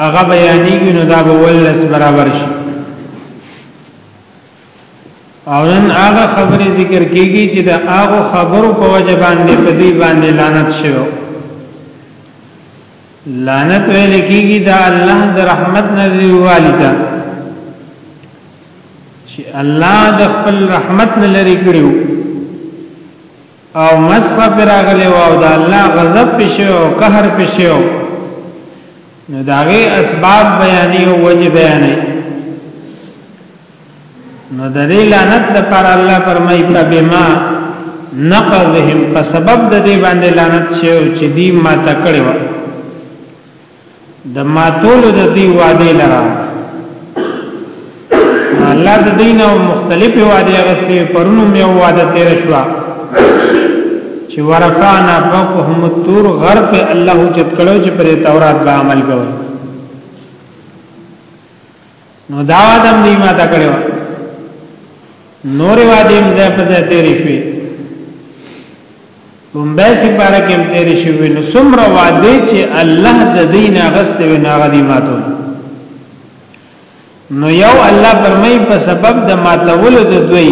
هغه بیانېږي نو دا به ولس برابر شي او نن هغه خبرې ذکر کیږي چې د هغه خبرو په وجه باندې په دې باندې لعنت شوی لعنت ویل کیږي دا الله د رحمت نه دی والدا چې الله د خپل رحمت نه لري کړیو او مسخ پر راغلی او د الله غضب پښه او قهر پښه نو داغه اسباب بیانې او وجه بیانې نو د دې لعنت لپاره الله فرمایي فبما نقضهم په سبب د دې باندې لعنت شوی چې دی ما تکړه د ماتولو د دی وعده لرا الله د دین او مختلفه وعده غستې پرونو مې وعده تیر شو چې ورفعنا فوقهم الطور غر په الله چت کړو چې پر تورات به عمل کوي نو دا وعده دی ما تا کړو نور وعده هم ځای په ځای تیرې شوې بمبه سي پارا کې تیرې شوې نو څومره وعده چې الله د دین غست و نه غدي ماتو نو یو الله پرمای په سبب د ماتول د دوی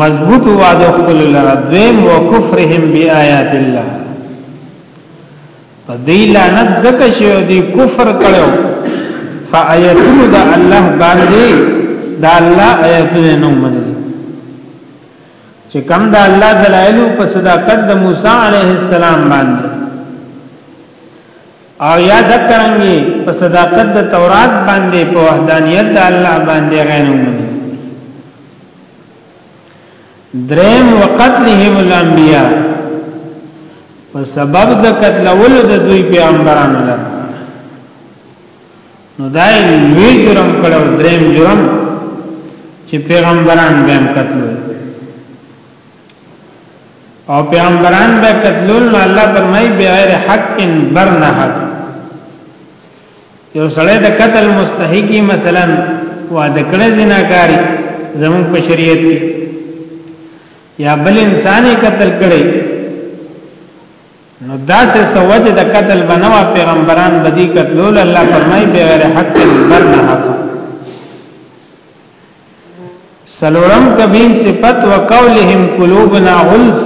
مضبوط وعده خپل لره دوی وکفرهم بیاات الله په دې لعنت ځکه چې دوی کفر کړو فآیتونو د الله باندې د الله آیتونه نه منل چې کوم د الله دلایل په صداقت د موسی علیه السلام باندې او یاد کرانګي په صداقت د تورات باندې په وحدانیت د الله باندې غنومني دریم وقتلهم الانبیاء په سبب د قتل ول د دوی پیغمبرانو لپاره نو دا لوی جرم کړو دریم جرم چې پیغمبران به قتل او پیغمبران به قتلول نو الله فرمای بغیر حق برنه حق یو سړی د قتل مستحقی مثلا واده کړی زناکاری زمون په شریعت کې یا بل انساني قتل کړی نو داسې سوج د قتل بنوا پیغمبران بدی قتلول الله فرمای بغیر حق برنه حق سلورم کبیر صفت وقولهم قلوبنا غلف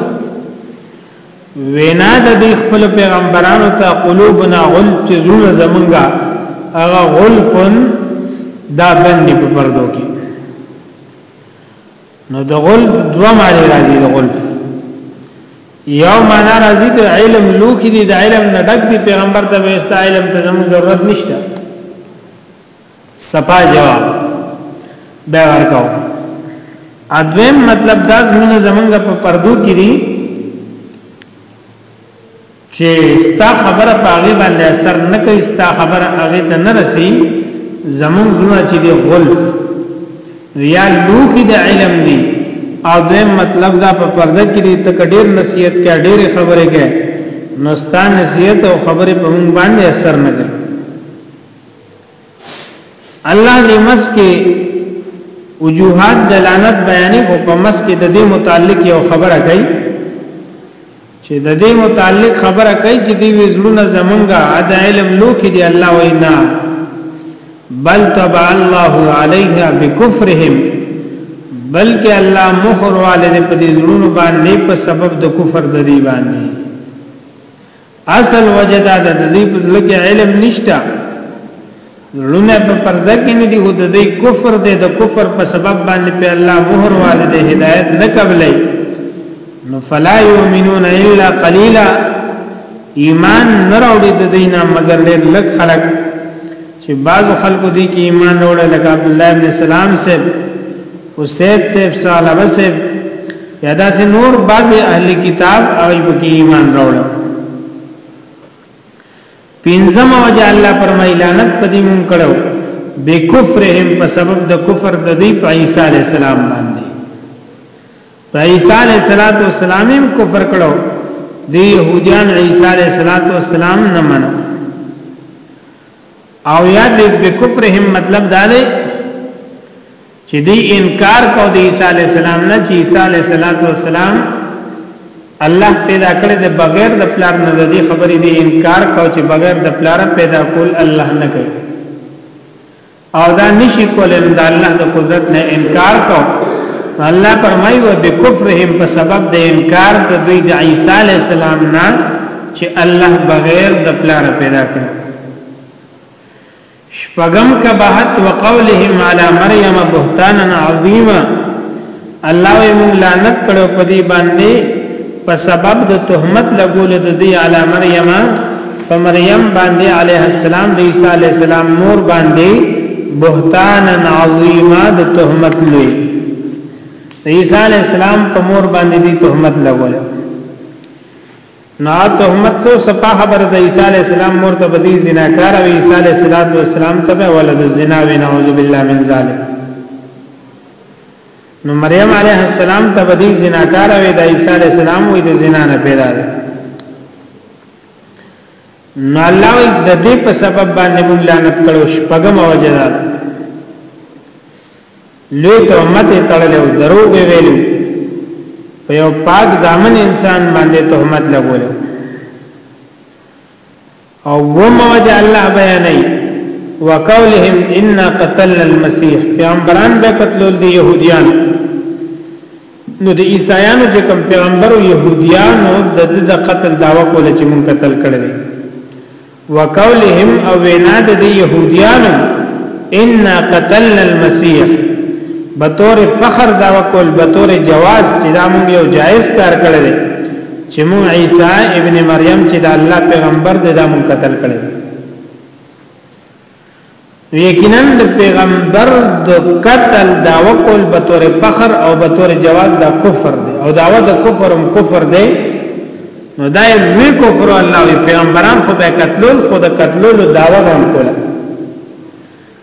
وینا د دې خپل پیغمبرانو ته قلوبنا غلف چې زړه زمونږه هغه غلفن دا باندې په پردو کې نو د غلف دوه معنی راځي د غلف یو معنی راځي د علم لو کې دي د علم نه ډک دي پیغمبر ته وستا علم ته زموږ ضرورت نشته سپا جواب به ورکاو ادویم مطلب دا زمونه زمونږ په پردو کې دي چې ستا خبره پاغي باندې اثر نه کوي ستا خبره هغه ته نه رسي زمونږ زونه چې دی غلف یا لوخي د علم دی او دویم مطلب دا په پرده کې دي ته کډیر نصیحت کې ډېر خبره کې نو ستا نصیحت او خبره په مونږ باندې اثر نه کوي الله دې مس کې وجوهات دلالت بیانې او په مس کې د دې متعلق یو خبره کوي چې د دې متعلق خبره کوي چې دې وزړونه زمونږه د علم لوخي دی الله وینا بل تبع الله عليها بكفرهم بلکې الله مخور والے په دې زړونو باندې په سبب د کفر د دی باندې اصل وجه دا ده د دې په ځل کې علم نشته لونه په پرده کې نه دی او د دې کفر دی د کفر په سبب باندې په الله مهر والده هدایت نه قبلې نو فلا یؤمنون الا قلیلا ایمان نه راوړي د دینه مگر ډېر لږ خلک چې بعض خلکو دې کې ایمان وروړي لکه عبد الله ابن سلام صاحب او سید صاحب صالح صاحب یادا سه نور بعض اهل کتاب او په ایمان وروړي پینځم وجه الله فرمایي لعنت پدې مون کړو بکفرهم په سبب د کفر د دې په عیسی علی السلام باندې په عیسی علی السلام هم کفر کړو دی يهوديان عيسى عليه السلام نه منو او یا بکفرهم مطلب دا دی چې دی انکار کو د عیسی علی السلام نه چې عیسی علی السلام الله پیدا کړی د بغیر د پلار نه د دې خبرې دی انکار کو چې بغیر د پلار پیدا کول الله نه کوي او دا نشي کولای د الله د قدرت نه انکار کو الله فرمایي و بکفرهم په سبب د انکار د دوی د عیسی علی السلام نه چې الله بغیر د پلار پیدا کړ شپغم کبهت وقولهم علی مریم بهتانا عظیما الله یې مونږ لعنت کړو په دې باندې په سبب د تهمت لګول د دې علی مریم په مریم باندې علیه السلام د عیسی علیه السلام مور باندې بهتان عظیما د تهمت لوی د عیسی علیه السلام په مور باندې د تهمت لګول نا تهمت سو سپا خبر د عیسی علیه السلام مور ته بدی زناکار او عیسی علیه السلام ته ولد الزنا و نعوذ بالله من ذلک نو مریم علیه السلام ته بدی زناکار وی د عیسی علیه السلام وی د زنا نه پیدا ده نو الله وی د دې په سبب باندې مونږ لعنت کړو شپږم وجدا لوی تهمت تړلې او دروغ ویلو په یو پاک دامن انسان باندې تهمت لګولې او وما وجه الله بیانای وقولهم ان قتلنا المسيح پیغمبران به قتلول دي يهوديان نو د عیسایانو چې کوم پیغمبر او يهوديانو د د قتل داوا کوله چې مون قتل کړل وقولهم او وینا د يهوديانو ان قتلنا المسيح بطور فخر داوا کول بطور جواز چې دا مونږ یو جائز کار کړل چې مو عیسی ابن مریم چې د الله پیغمبر دی دا مون قتل کړي یقینا د پیغمبر د قتل دا وکول به تور فخر او به تور جواز دا کفر دی او داوا د کفر هم کفر دی نو دا یې وی کفر الله وی پیغمبران خو به قتلول خو د قتلولو داوا هم کوله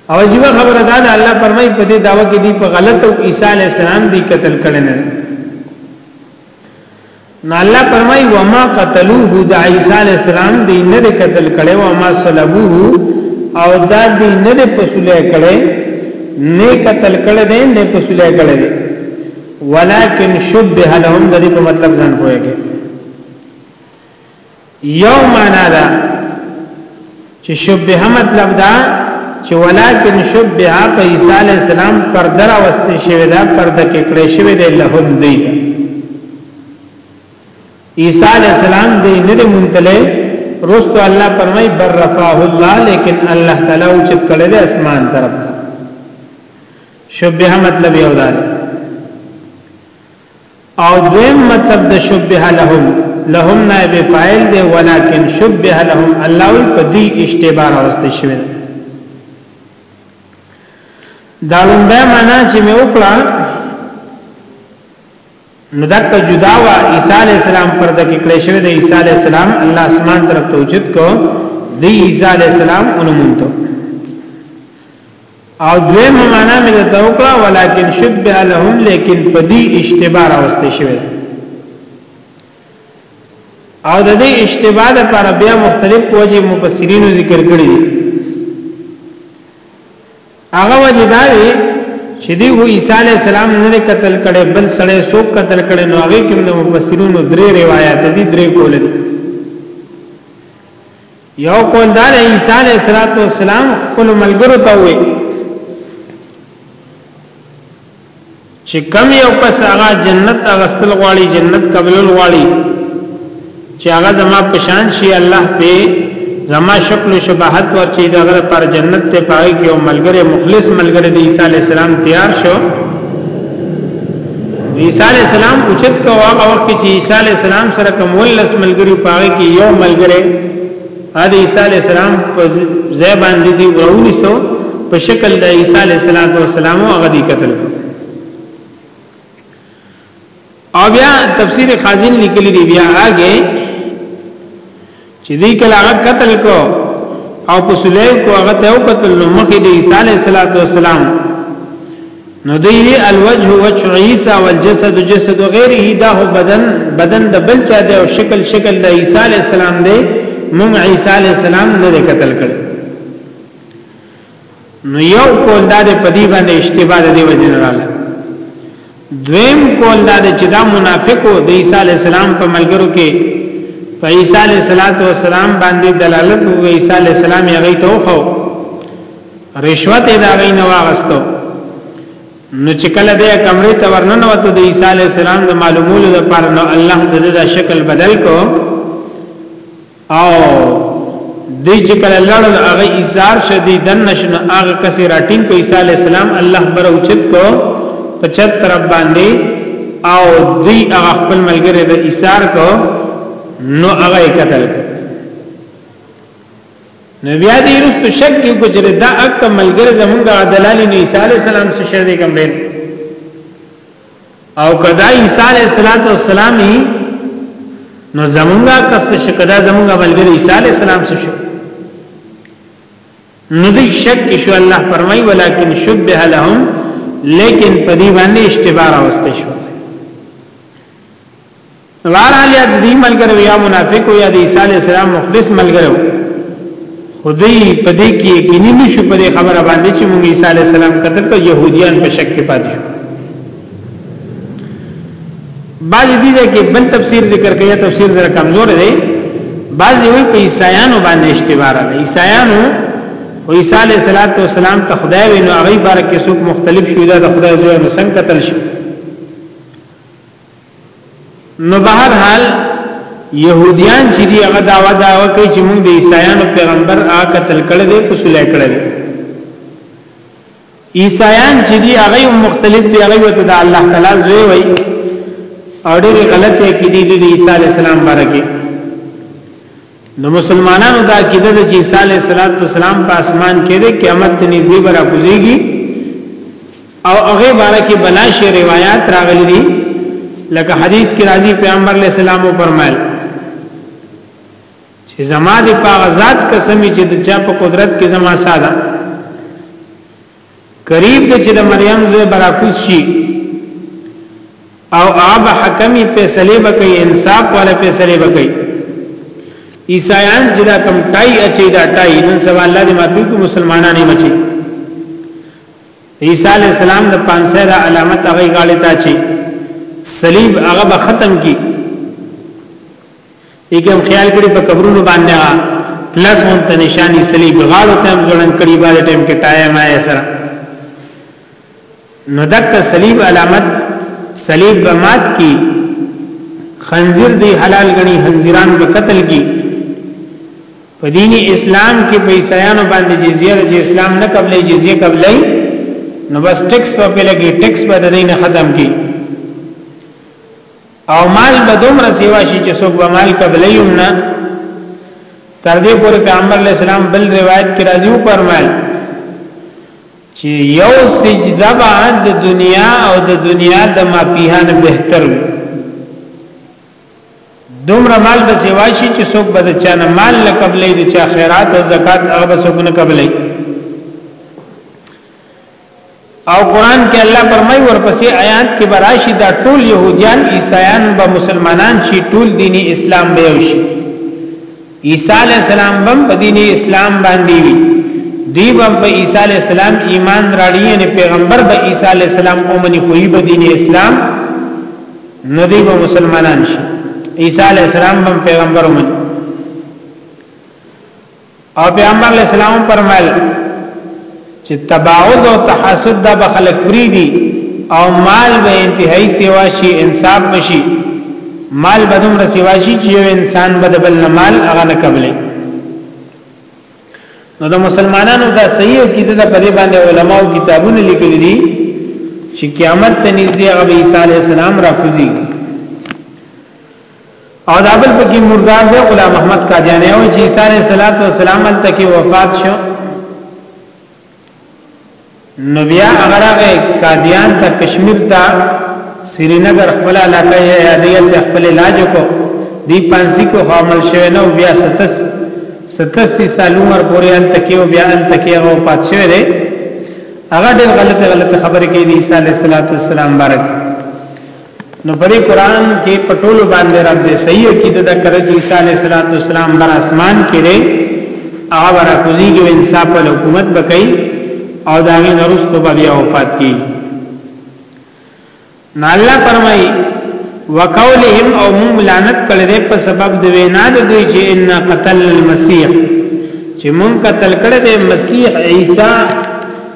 او عجیب خبره دا ده الله فرمایي په دې داوا کې دی په غلط او عیسی علی السلام دی قتل کړي نه نو الله فرمای و ما قتلوه د عیسی علی السلام دی نه د قتل کړي او ما صلبوه او دا دی نه د پسولې کړي نه قتل کړي دی نه پسولې کړي دی ولکن شبه لهم د دې په مطلب ځان پوهیږي یو معنا ده چې شبهه مطلب دا چې ولکن شبهه په عیسی علی السلام پر درا واستې شوی دا پر د کې کړې شوی دی له هم دی عیسی علی السلام دی نه دی مونتله رست الله فرمای بر رفعه الله لیکن الله تعالی او چت کړه د اسمان طرف شبهه مطلب یو دا دی او دویم مطلب د شبه لهم لهم نائب فاعل دی ولکن شبه لهم الله وی په دې اشتباه راوستي شوی دا لومبه معنا چې مې وکړه نو دک جدا وا عیسی علی السلام پر د کې کله شوی د عیسی علی السلام الله اسمان طرف ته اوچت کو دی عیسی علی السلام انمونته او دویمه معنا مې د توکړه ولکن شبه لهم لیکن په دې اشتباه راوستي شوی او د دې اشتباه لپاره بیا مختلف وجه مفسرین ذکر کړی دي هغه وجه دا دی چې دی و عیسی علی السلام نه قتل کړي بل سړی څوک قتل کړي نو هغه کوم د مفسرینو درې روایت دي درې کول دي یو قول دا د عیسی علیه السلام خپل ملګرو ته وې چې کم یو کس هغه جنت اغستل غواړي جنت قبول غواړي چې هغه زما پشان شي الله په زما شکل و شباحت ورچی دا غره پر جنت ته پای کې او ملګری مخلص ملګری د عیسی علی السلام تیار شو عیسی علی السلام اوچت کو هغه وخت چې عیسی علی السلام سره کوم ولس ملګری پاره کې یو ملګری ا د عیسی علی السلام په ځای باندې دی ورونی سو په شکل د عیسی علی السلام او سلام هغه دی قتل او بیا تفسیر خازن لیکلی دی بیا هغه چې دې کله هغه قتل کو او په سلیب کو هغه ته قتل نو مخې د عیسی علیه السلام نو دی وی الوجه وجه عیسی والجسد جسد غیره دا هو بدن بدن د بل چا دی او شکل شکل د عیسی علی السلام دی مون عیسی علی السلام نه قتل کړ نو یو کول دا د پدی باندې اشتباه د دی وجه نه رااله دویم کول دا د چې دا منافقو د عیسی علی السلام په ملګرو کې په عیسی علی السلام باندې دلالت او عیسی علی السلام یې غي توخو رشوت دا غي نه واغستو نو چې کله د کمرې ته ورننه وته د عیسی علی السلام د معلومولو لپاره نو الله د شکل بدل کو او دی چې کله لړل هغه ایثار شدی دن نشن هغه کسې راټینګ کو عیسی علی السلام الله بر اوچت کو په چت تر باندې او دی هغه خپل ملګری د ایثار کو نو هغه قتل نو بیا دې رست شک یو کچره دا اک ملګری زمونږه دلالی نه عیسی علی السلام څخه شری کوم او کدا عیسی علیہ الصلوۃ والسلام نو زمونږه کس شکدا زمونږه ملګری عیسی علیہ السلام څه شو نو دې شک شو الله فرمای ولکن شبه لهم لیکن په دې باندې اشتباه راوسته شو بهرحال یا د دې ملګرو یا منافقو یا د عیسی علی السلام مخلص ملګرو خدای په دې کې یقیني نشو په دې خبره باندې چې موږ عیسی علی السلام قتل کړ يهوديان په شک کې پاتې شو بعض دې کې بل تفسیر ذکر کړي تفسیر زره کمزور دی بعض وی په عیسایانو باندې اشتباه را عیسایانو او عیسی علی السلام ته خدای وینو هغه بار کې څوک مختلف شوی دا د خدای زوی مسن قتل شو نو بهر حال يهوديان چې دی هغه داوا دا کوي چې موږ د عیسایانو پیغمبر آ قتل کړی دی په سولې کړی دی عیسایان چې دی هغه مختلف دی هغه ته د الله تعالی زوی وي او ډېر غلطه کې دی د عیسی علی السلام بارکه نو مسلمانانو دا عقیده ده چې عیسی علیه السلام په اسمان کې دی قیامت ته نږدې به راکوزيږي او هغه باره کې بلاشه روایت راغلي دي لکه حدیث کې راځي پیغمبر علیه السلام او فرمایل چې زما د پاغزاد قسم چې د چا په قدرت کې زما ساده قریب دی چې د مریم زوی براکوز شي او آب حکمی پیسلی بکی انصاف والا پیسلی بکی عیسایان چې دا کم ټای اچي دا ټای نن سبا الله دې ماتوي کو مسلمانانه بچي عیسی علی السلام د پانسه د علامت هغه غاړه تا چی صلیب هغه به ختم کی دغه خیال کړي په قبرونو باندې پلس مون ته نشانی سلی بغاړو ته ځړن کړي بعد ټیم کې تایا ما سره نو دک صلیب علامت صلیب به مات کی خنزیر دی حلال غنی خنزیران به قتل کی په دین اسلام کې په عیسایانو باندې جزیه چې اسلام نه قبلې جزیه قبلې نو بس ټیکس په پیلګي ټیکس به د دین ختم کی او مال به دومره سیوا شي چې څوک به مال قبلې هم نه تر دې پورې پیغمبر علی السلام بل روایت کې راځي او فرمایل چې یو سجده بعد د دنیا او د دنیا د مافیهان بهتر وي دومره مال به سیوا شي چې څوک به د چانه مال نه قبلې د چا خیرات او زکات هغه به څوک نه قبلې او قران کې الله فرمایي ورپسې آیات کې براشي دا ټول يهوديان عیسایان به مسلمانان شي ټول دیني اسلام به شي عیسی علی السلام بم په دین اسلام باندې وي دی بم په عیسی علی السلام ایمان راړي ان پیغمبر به عیسی علی السلام اومني کوي په دین اسلام ندی به مسلمانان شي عیسی علی السلام بم پیغمبر اومني او پیغمبر اسلام فرمایل چې تباعد او تحاسد دا به خلک پری دي او مال به انتهایی سیوا شي انصاف بشي مال به دومره سیوا شي چې یو انسان به د بل نه مال هغه نه قبلې نو د مسلمانانو دا صحیح عقیده د پرې باندې علماو کتابونه لیکلي دي چې قیامت ته نږدې هغه عیسی علی السلام راځي او دا بل پکې مردار دی غلام احمد قادیانی او چې عیسی علیه السلام تل کې وفات شو نو بیا هغه راغی قادیان ته کشمیر ته سرینګر خپل علاقه یې یادیل د خپل علاج کو دی پانسی کو حامل شوی نو بیا 37 37 سال عمر پورې ان تکیو بیا ان تکیو او پات شوی دی هغه ډېر غلطه غلطه خبرې کوي عیسی علیه السلام بارک نو پرې قران کې پټول باندې را دي صحیح عقیده د کړه چې عیسی علیه السلام بر اسمان کې لري هغه ورا کوزي کې انصاف او حکومت بکای او دا غي نرستو بیا وفات کی نو الله فرمای وقولهم او موږ لعنت کړل دې په سبب د وینا د دوی چې ان قتل المسيح چې موږ قتل کړل دې مسیح عیسی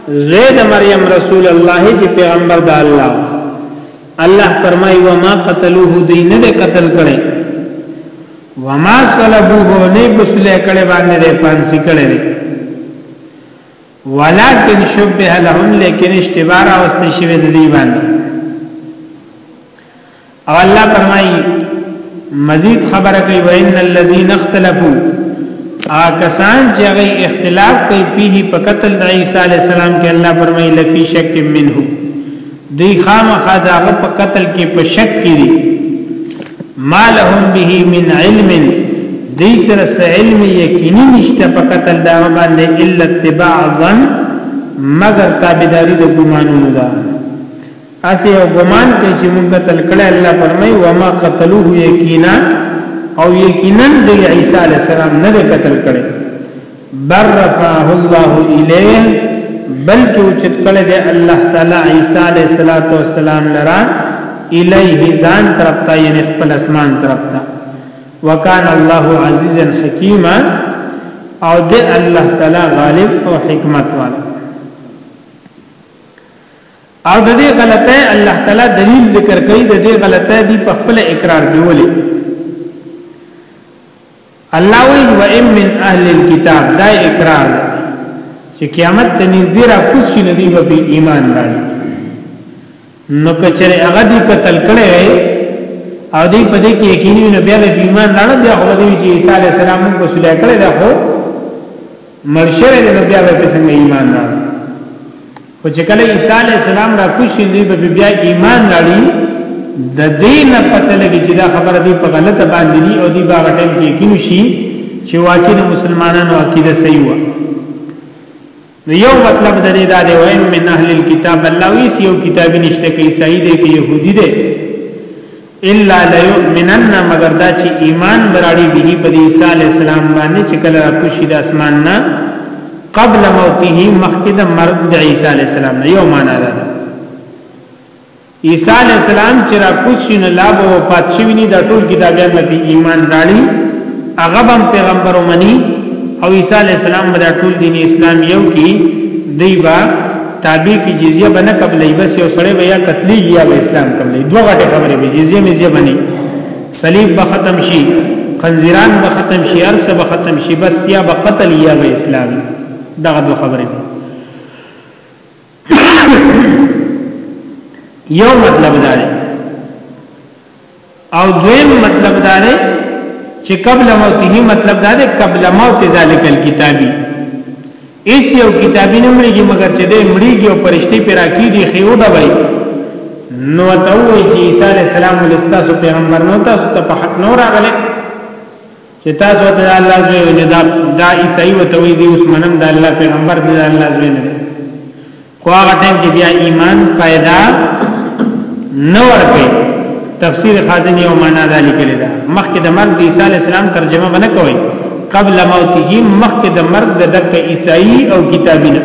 زوی د مریم رسول الله چې پیغمبر د الله الله فرمایي و ما قتلوه دوی نه قتل کړي و ما صلبوه نه بسله کړي باندې د پانسی کړي ولكن شبه لهم لیکن اشتبار او استشوی د دی باندې او الله فرمایي مزید خبره کوي وان الذين اختلفوا آکسان چې هغه اختلاف کوي په په قتل د عیسی علی السلام کې الله فرمایي لفي شک منه دی خامخا دا په قتل کې په شک کې دي مالهم به من علم دی سره علم یقیني نشته په قتل دا باندې الا اتباع ظن مگر تابعداري د ګمانونو ده اسې یو ګمان کوي چې موږ قتل کړه الله فرمایي وما قتلوه یقینا او یقینا د عیسی علی السلام نه قتل کړي بر رفعه الله الیه بلکې اوچت کړه د الله تعالی عیسی علی السلام لرا الیه ځان طرف ته یعنی خپل اسمان طرف ته وکانه الله عزیزا حکیما او د الله تعالی غالب او حکمت والا او د دې غلطه الله تعالی دلیل ذکر کوي د دې غلطه دی په خپل اقرار دیولې الله وی و ام من اهل الكتاب دا اقرار چې قیامت ته نږدې را کوس شي ندی به ایمان راړي نو کچره هغه دی قتل کړي او دی په دې کې یقیني نه بیا د ایمان راړي بیا هغه دی چې عیسی علی السلام کو سولې کړي دا خو مړ شوی دی نو بیا به په څنګه ایمان راوړي خو چې کله عیسی علی السلام را کوشي دوی به بیا ایمان راړي د دې نه پته لګي چې دا خبره دی په غلطه باندې دی او دی باغ ټیم کې یقین شي چې واقعي د مسلمانانو عقیده صحیح و نو یو مطلب د دې دا دی وایم من اهل الكتاب الله ویس یو کتابی نشته کې عیسائی دی کې يهودي دی الا ليؤمنن مگر دا چې ایمان براړي به په عیسی علی السلام باندې چې کله راکوشي د اسمان نه قبل موته مخکې د مرګ د عیسی علی السلام نه یو معنا ده عیسی علی السلام چې راکوشي نه لا به وفات شي نه د ټول کتابیان باندې ایمان راړي هغه هم پیغمبر ومني او عیسی علی السلام باندې ټول دین اسلام یو کی دی با تابع کی جزیه بنه قبلې بس یو سړی بیا قتلې یا به اسلام قبلې دوه غټه خبرې به جزیه مې زیه بني صلیب به ختم شي خنزیران به ختم شي ارسه به ختم شي بس یا به قتل یا به اسلام دغه دوه خبرې دي یو مطلب دا دی او دویم مطلب دا دی چې قبل موته مطلب دا دی قبل موت ذالک الكتابی ایس یو کتابی نمړيږي مگر چې دې مړیږي او پرشتي پر راکېږي خيو ډوي نو ته وایي چې عیسی علی السلام ولستاس پیغمبر نو تاسو ته په حق نور راغله چې تاسو ته الله زوی نه دا دا عیسی وتوي زی اوس منم دا الله پیغمبر دی الله زوی نه خو هغه ټیم کې بیا ایمان پیدا نه ورکې تفسیر خازن یو معنا دا لیکل دا مخکې د مرګ عیسی علی السلام ترجمه بنه کوي قبل موته مخکې د مرګ د دک عیسائی او کتابی نه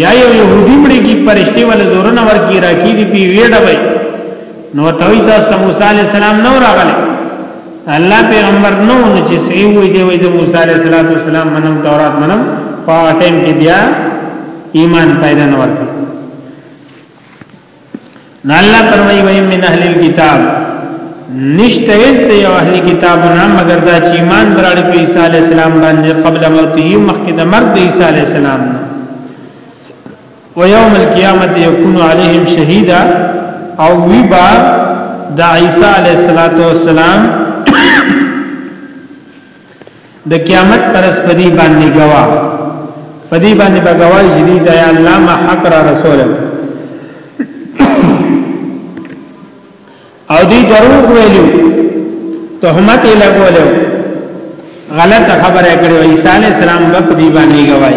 یا یو يهودي مړي کی پرشتي ول زور نه ورکی راکی دی پی ویډه وای نو توي تاسو موسی علی السلام نو راغله الله پیغمبر نو نه چې سی وی دی وی د موسی علیه السلام منم تورات منم په ټیم کې بیا ایمان پیدا نه ورته نه الله فرمایي وای من اهل الكتاب نشته هیڅ د یو اهل کتاب نه مگر دا چې ایمان دراړي په عیسی علی السلام باندې قبل موته مخکې د مرګ د عیسی علی السلام نه و یوم القیامت یکون علیهم شهیدا او وی با د عیسی علیه الصلاۃ والسلام د قیامت پرس پدی باندې گواه پدی باندې به گواہی جدید یا الله ما حق را رسول او دی دروغ ویلو تهمت یې لګولو غلط خبره کړې و عیسی علی السلام په دی باندې گواي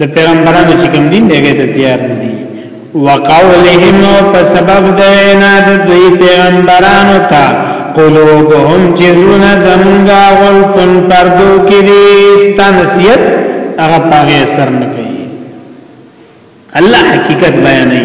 د پیغمبرانو چې کوم دین دی ته تیار نه دي وقولهم په سبب د وینا د دوی پیغمبرانو ته قلوبهم چې زونه زمونږه غلفن پردو کې دي ستنسیت هغه پاغه اثر نه کوي الله حقیقت بیانوي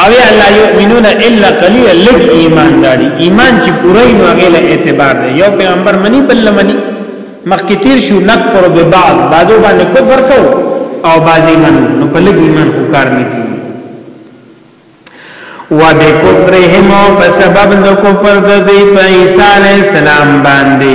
او لا یؤمنون الا قلیلا لګ ایمان داری ایمان چې پوره نو هغه له اعتبار دی یو پیغمبر منی بل منی مخکې تیر شو نکفر به بعض بعضو باندې کفر کو او بعض ایمان نو په لګ ایمان کو کار نه کی و به کفرهم په سبب د کفر د دی په عیسی علی السلام باندې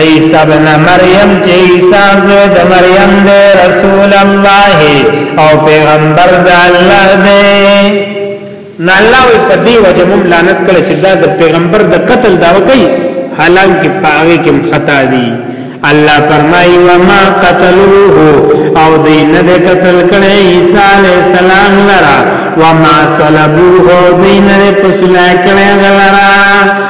عیسی ابن مریم چې عیسی زوی د مریم دی رسول الله او پیغمبر د الله دی نه الله وی په دې وجه مم لعنت کړي چې دا د پیغمبر د قتل دا وکي حالانکه پاغه کې خطا دي الله فرمایي و ما قتلوه او دې نه د قتل کړي عیسی علی السلام لرا و ما صلبوه دې نه په سلا کړي غلرا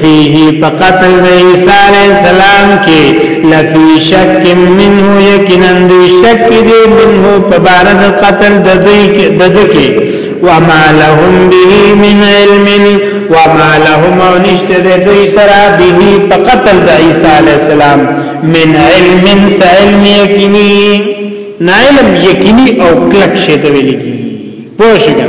فيه فقتل عيسى عليه السلام کې لفي شک منه یقینا دی شک دی منه پبارد قتل ددی ددکی وما لهم به من علم وما لهم نشت دی سرا به فقتل د عيسى عليه السلام من علم سعلم یقینی نعلم یقینی او کلک شیطوی لگی پوشگا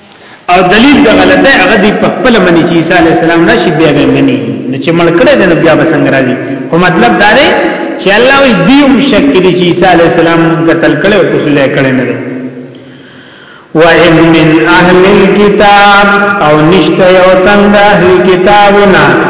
او دلیل د غلطه هغه دی په خپل منی چې عیسی علی السلام راشي بیا به منی نو چې مړ کړه د بیا به څنګه راځي خو مطلب دا دی چې الله وی دیوم شک دی چې عیسی علی السلام قتل کړي او رسول کړي نه دی و ان من اهل الكتاب او نشته یو تند اهل کتابنا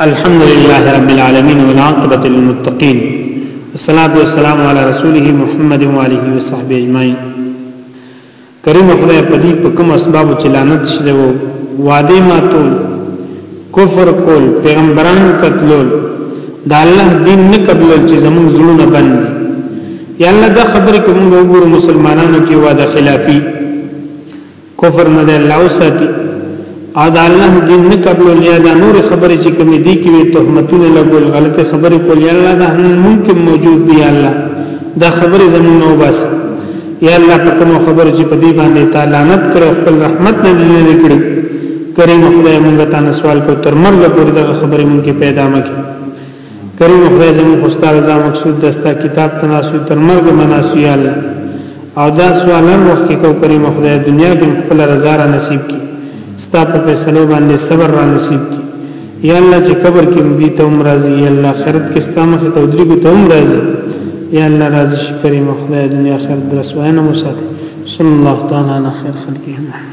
الحمد لله رب العالمين والعاقبة للمتقين والصلاة والسلام على رسوله محمد وآله وصحبه اجمعين کریم خدای په دې په کوم اسباب چې لعنت شلو وعده ماتول کفر کول پیغمبرانو قتلول دا الله دین نه قبول چې زموږ زړونه بند یا الله دا خبره کوم وګورو مسلمانانو کې وعده خلافی کفر نه دی الله وساتي او دا الله دین نه قبل لیا دا نور خبرې چې کوم دي کې تهمتونه لګول غلط خبرې کول یا الله دا ممکن موجود دی الله دا خبرې زمونږ او بس یا الله په کوم خبر چې په دې باندې تعالی نت کړو خپل رحمت نه لري کړی کریم خدای مونږ ته سوال کو تر مرګ پورې دا خبرې مونږ پیدا مکه کریم خدای زموږ خو ستا رضا مقصود ده ستا کتاب ته ناسو تر مرګ به ناسو یا الله او دا سوال هر وخت کې کو کریم خدای دنیا کې خپل رضا را نصیب کړي ستا په فیصلو باندې صبر را نصیب کړي یا الله چې قبر کې مدي ته عمر راځي یا الله آخرت کې ستا مخ ته ودري کو ته عمر راځي یا الله راضي شي کریم خدای دنیا آخرت درسوانه مو ساتي صلی الله تعالی علی خیر خلقه محمد